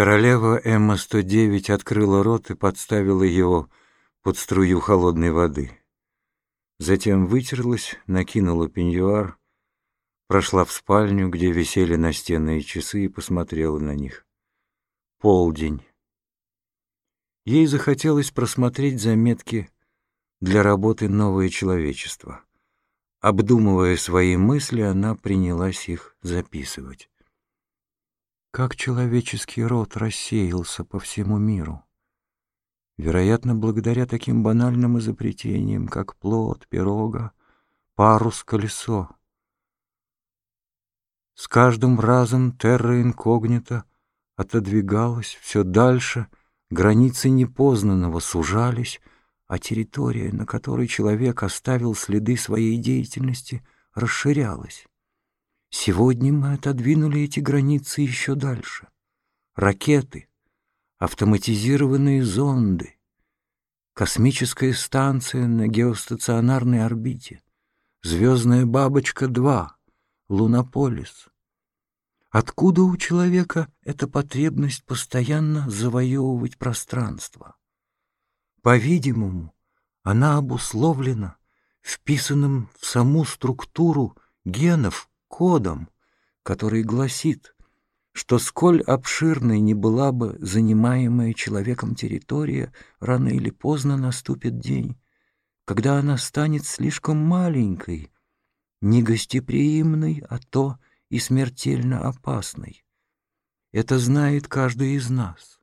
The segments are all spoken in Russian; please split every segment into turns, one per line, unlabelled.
Королева Эмма-109 открыла рот и подставила его под струю холодной воды. Затем вытерлась, накинула пеньюар, прошла в спальню, где висели настенные часы, и посмотрела на них. Полдень. Ей захотелось просмотреть заметки для работы «Новое человечество». Обдумывая свои мысли, она принялась их записывать. Как человеческий род рассеялся по всему миру. Вероятно, благодаря таким банальным изобретениям, как плод, пирога, парус, колесо. С каждым разом терра инкогнито отодвигалась все дальше, границы непознанного сужались, а территория, на которой человек оставил следы своей деятельности, расширялась. Сегодня мы отодвинули эти границы еще дальше. Ракеты, автоматизированные зонды, космическая станция на геостационарной орбите, звездная бабочка-2, лунополис. Откуда у человека эта потребность постоянно завоевывать пространство? По-видимому, она обусловлена вписанным в саму структуру генов кодом, который гласит, что сколь обширной не была бы занимаемая человеком территория, рано или поздно наступит день, когда она станет слишком маленькой, негостеприимной, а то и смертельно опасной. Это знает каждый из нас.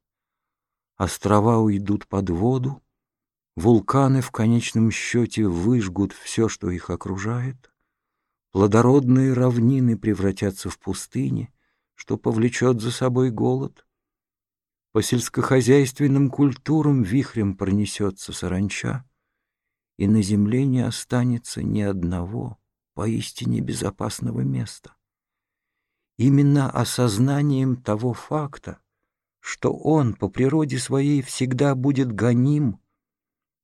Острова уйдут под воду, вулканы в конечном счете выжгут все, что их окружает, плодородные равнины превратятся в пустыни, что повлечет за собой голод. По сельскохозяйственным культурам вихрем пронесется саранча, и на земле не останется ни одного поистине безопасного места. Именно осознанием того факта, что он по природе своей всегда будет гоним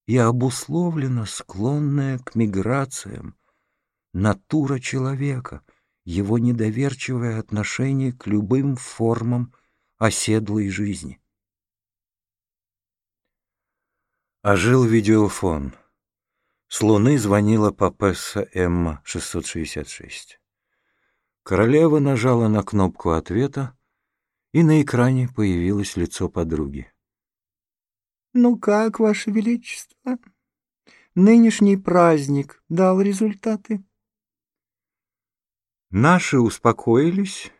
и обусловлена склонная к миграциям, натура человека, его недоверчивое отношение к любым формам оседлой жизни. Ожил видеофон. С Луны звонила папесса Эмма 666. Королева нажала на кнопку ответа, и на экране появилось лицо подруги.
«Ну как, Ваше Величество? Нынешний праздник дал результаты?»
Наши успокоились,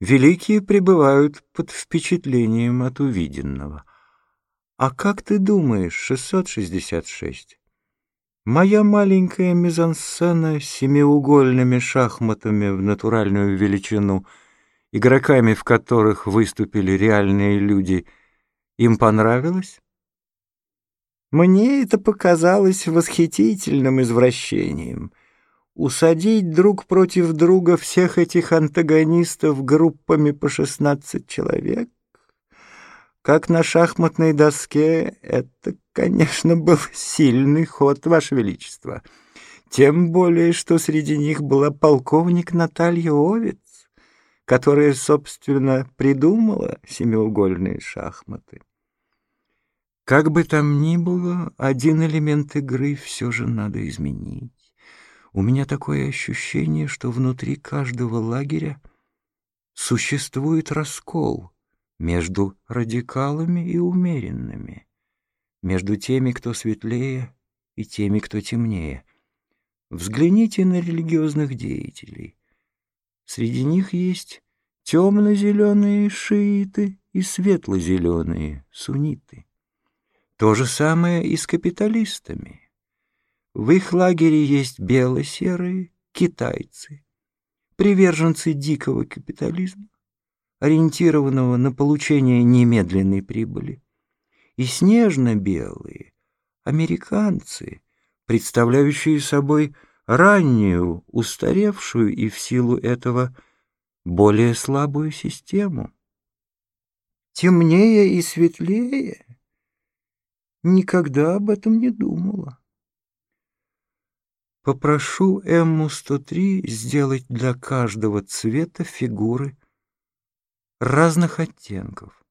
великие пребывают под впечатлением от увиденного. А как ты думаешь, 666? Моя маленькая мизансцена с семиугольными шахматами в натуральную величину, игроками в которых выступили реальные люди, им понравилось?
Мне это показалось восхитительным извращением — усадить друг против друга всех этих антагонистов группами по шестнадцать человек, как на шахматной доске, это, конечно, был сильный ход, Ваше Величество. Тем более, что среди них была полковник Наталья Овец, которая, собственно, придумала семиугольные шахматы. Как бы там ни было, один элемент игры все же надо изменить. У меня такое ощущение, что внутри каждого лагеря существует раскол между радикалами и умеренными, между теми, кто светлее, и теми, кто темнее. Взгляните на религиозных деятелей. Среди них есть темно-зеленые шииты и светло-зеленые сунниты. То же самое и с капиталистами. В их лагере есть бело-серые китайцы, приверженцы дикого капитализма, ориентированного на получение немедленной прибыли, и снежно-белые американцы, представляющие собой раннюю, устаревшую и в силу этого более слабую систему. Темнее и светлее никогда об этом не думала. Попрошу Эмму-103 сделать для каждого цвета фигуры разных оттенков.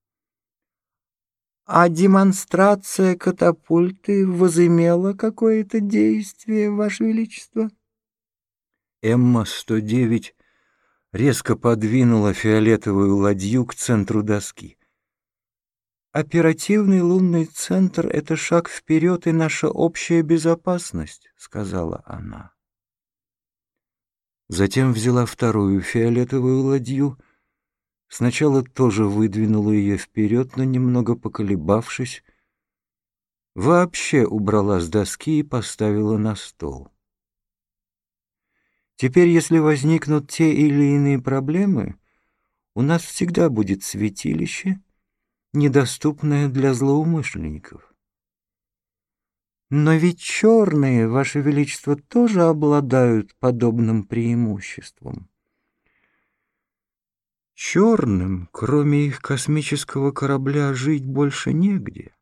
А демонстрация катапульты возымела какое-то действие, Ваше Величество?
Эмма-109 резко подвинула фиолетовую ладью к центру доски.
«Оперативный лунный центр — это шаг вперед и наша общая безопасность», — сказала она.
Затем взяла вторую фиолетовую ладью, сначала тоже выдвинула ее вперед, но немного поколебавшись, вообще убрала с доски и поставила на стол. Теперь, если возникнут те или иные проблемы, у нас всегда будет святилище — недоступное для злоумышленников. Но ведь черные, Ваше Величество, тоже обладают подобным преимуществом. Черным, кроме их космического корабля, жить больше негде.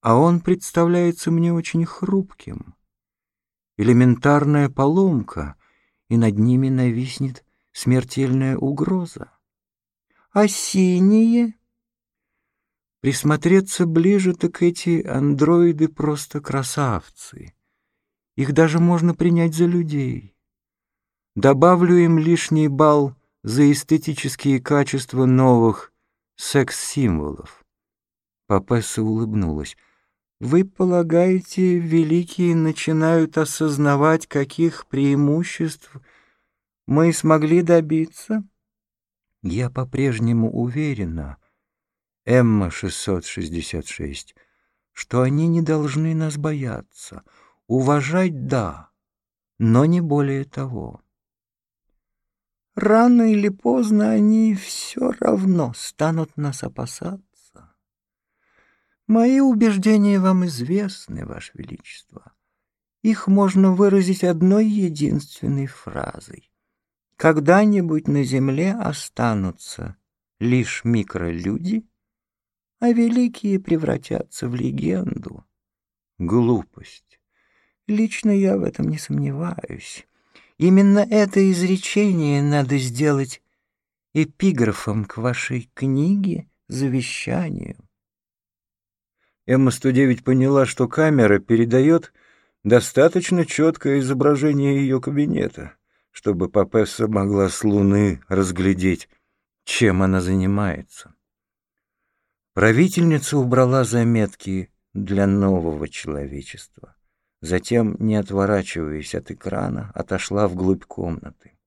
А он представляется мне очень хрупким. Элементарная поломка, и над ними нависнет смертельная угроза. А синие Присмотреться ближе, так эти андроиды просто красавцы. Их даже можно принять за людей. Добавлю им лишний балл за эстетические качества новых секс-символов. Папесса улыбнулась. Вы полагаете, великие начинают осознавать, каких преимуществ мы смогли добиться? Я по-прежнему уверена, Эмма-666, что они не должны нас бояться. Уважать — да, но не более того. Рано или поздно они все равно станут нас опасаться. Мои убеждения вам известны, Ваше Величество. Их можно выразить одной единственной фразой. Когда-нибудь на Земле останутся лишь микролюди — а великие превратятся в легенду. Глупость. Лично я в этом не сомневаюсь. Именно это изречение надо сделать эпиграфом к вашей книге, завещанию. Эмма-109 поняла, что камера передает достаточно четкое изображение ее кабинета, чтобы Папесса могла с Луны разглядеть, чем она занимается. Правительница убрала заметки для нового человечества. Затем, не отворачиваясь от экрана, отошла вглубь комнаты.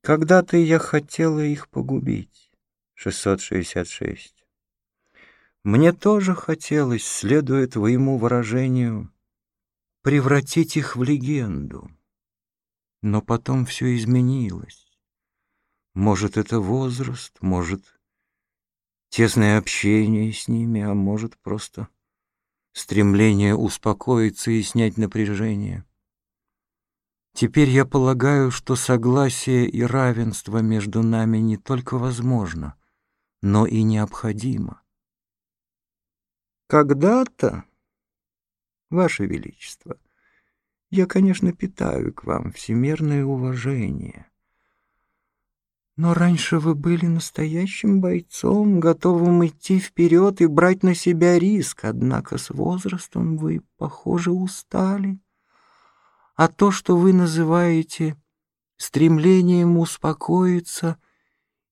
Когда-то я хотела их погубить. 666. Мне тоже хотелось, следуя твоему выражению, превратить их в легенду. Но потом все изменилось. Может, это возраст, может, тесное общение с ними, а может, просто стремление успокоиться и снять напряжение. Теперь я полагаю, что согласие и равенство между нами не только возможно, но и необходимо.
Когда-то, Ваше Величество, я, конечно, питаю к вам всемирное уважение. Но раньше вы были настоящим бойцом, готовым идти вперед и брать на себя риск, однако с возрастом вы, похоже, устали. А то, что вы называете стремлением успокоиться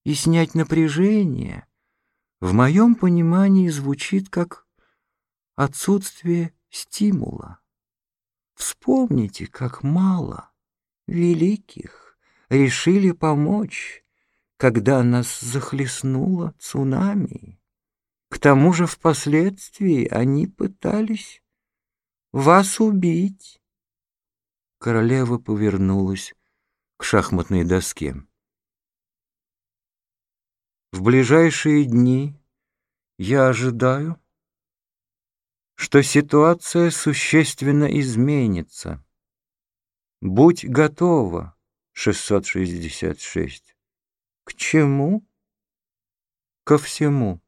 и снять напряжение, в моем понимании звучит как отсутствие стимула. Вспомните, как мало великих решили помочь когда нас захлестнуло цунами. К тому же впоследствии они пытались вас убить.
Королева повернулась к шахматной доске. В ближайшие дни я ожидаю, что ситуация существенно изменится. Будь готова, 666.
К чему?
Ко всему.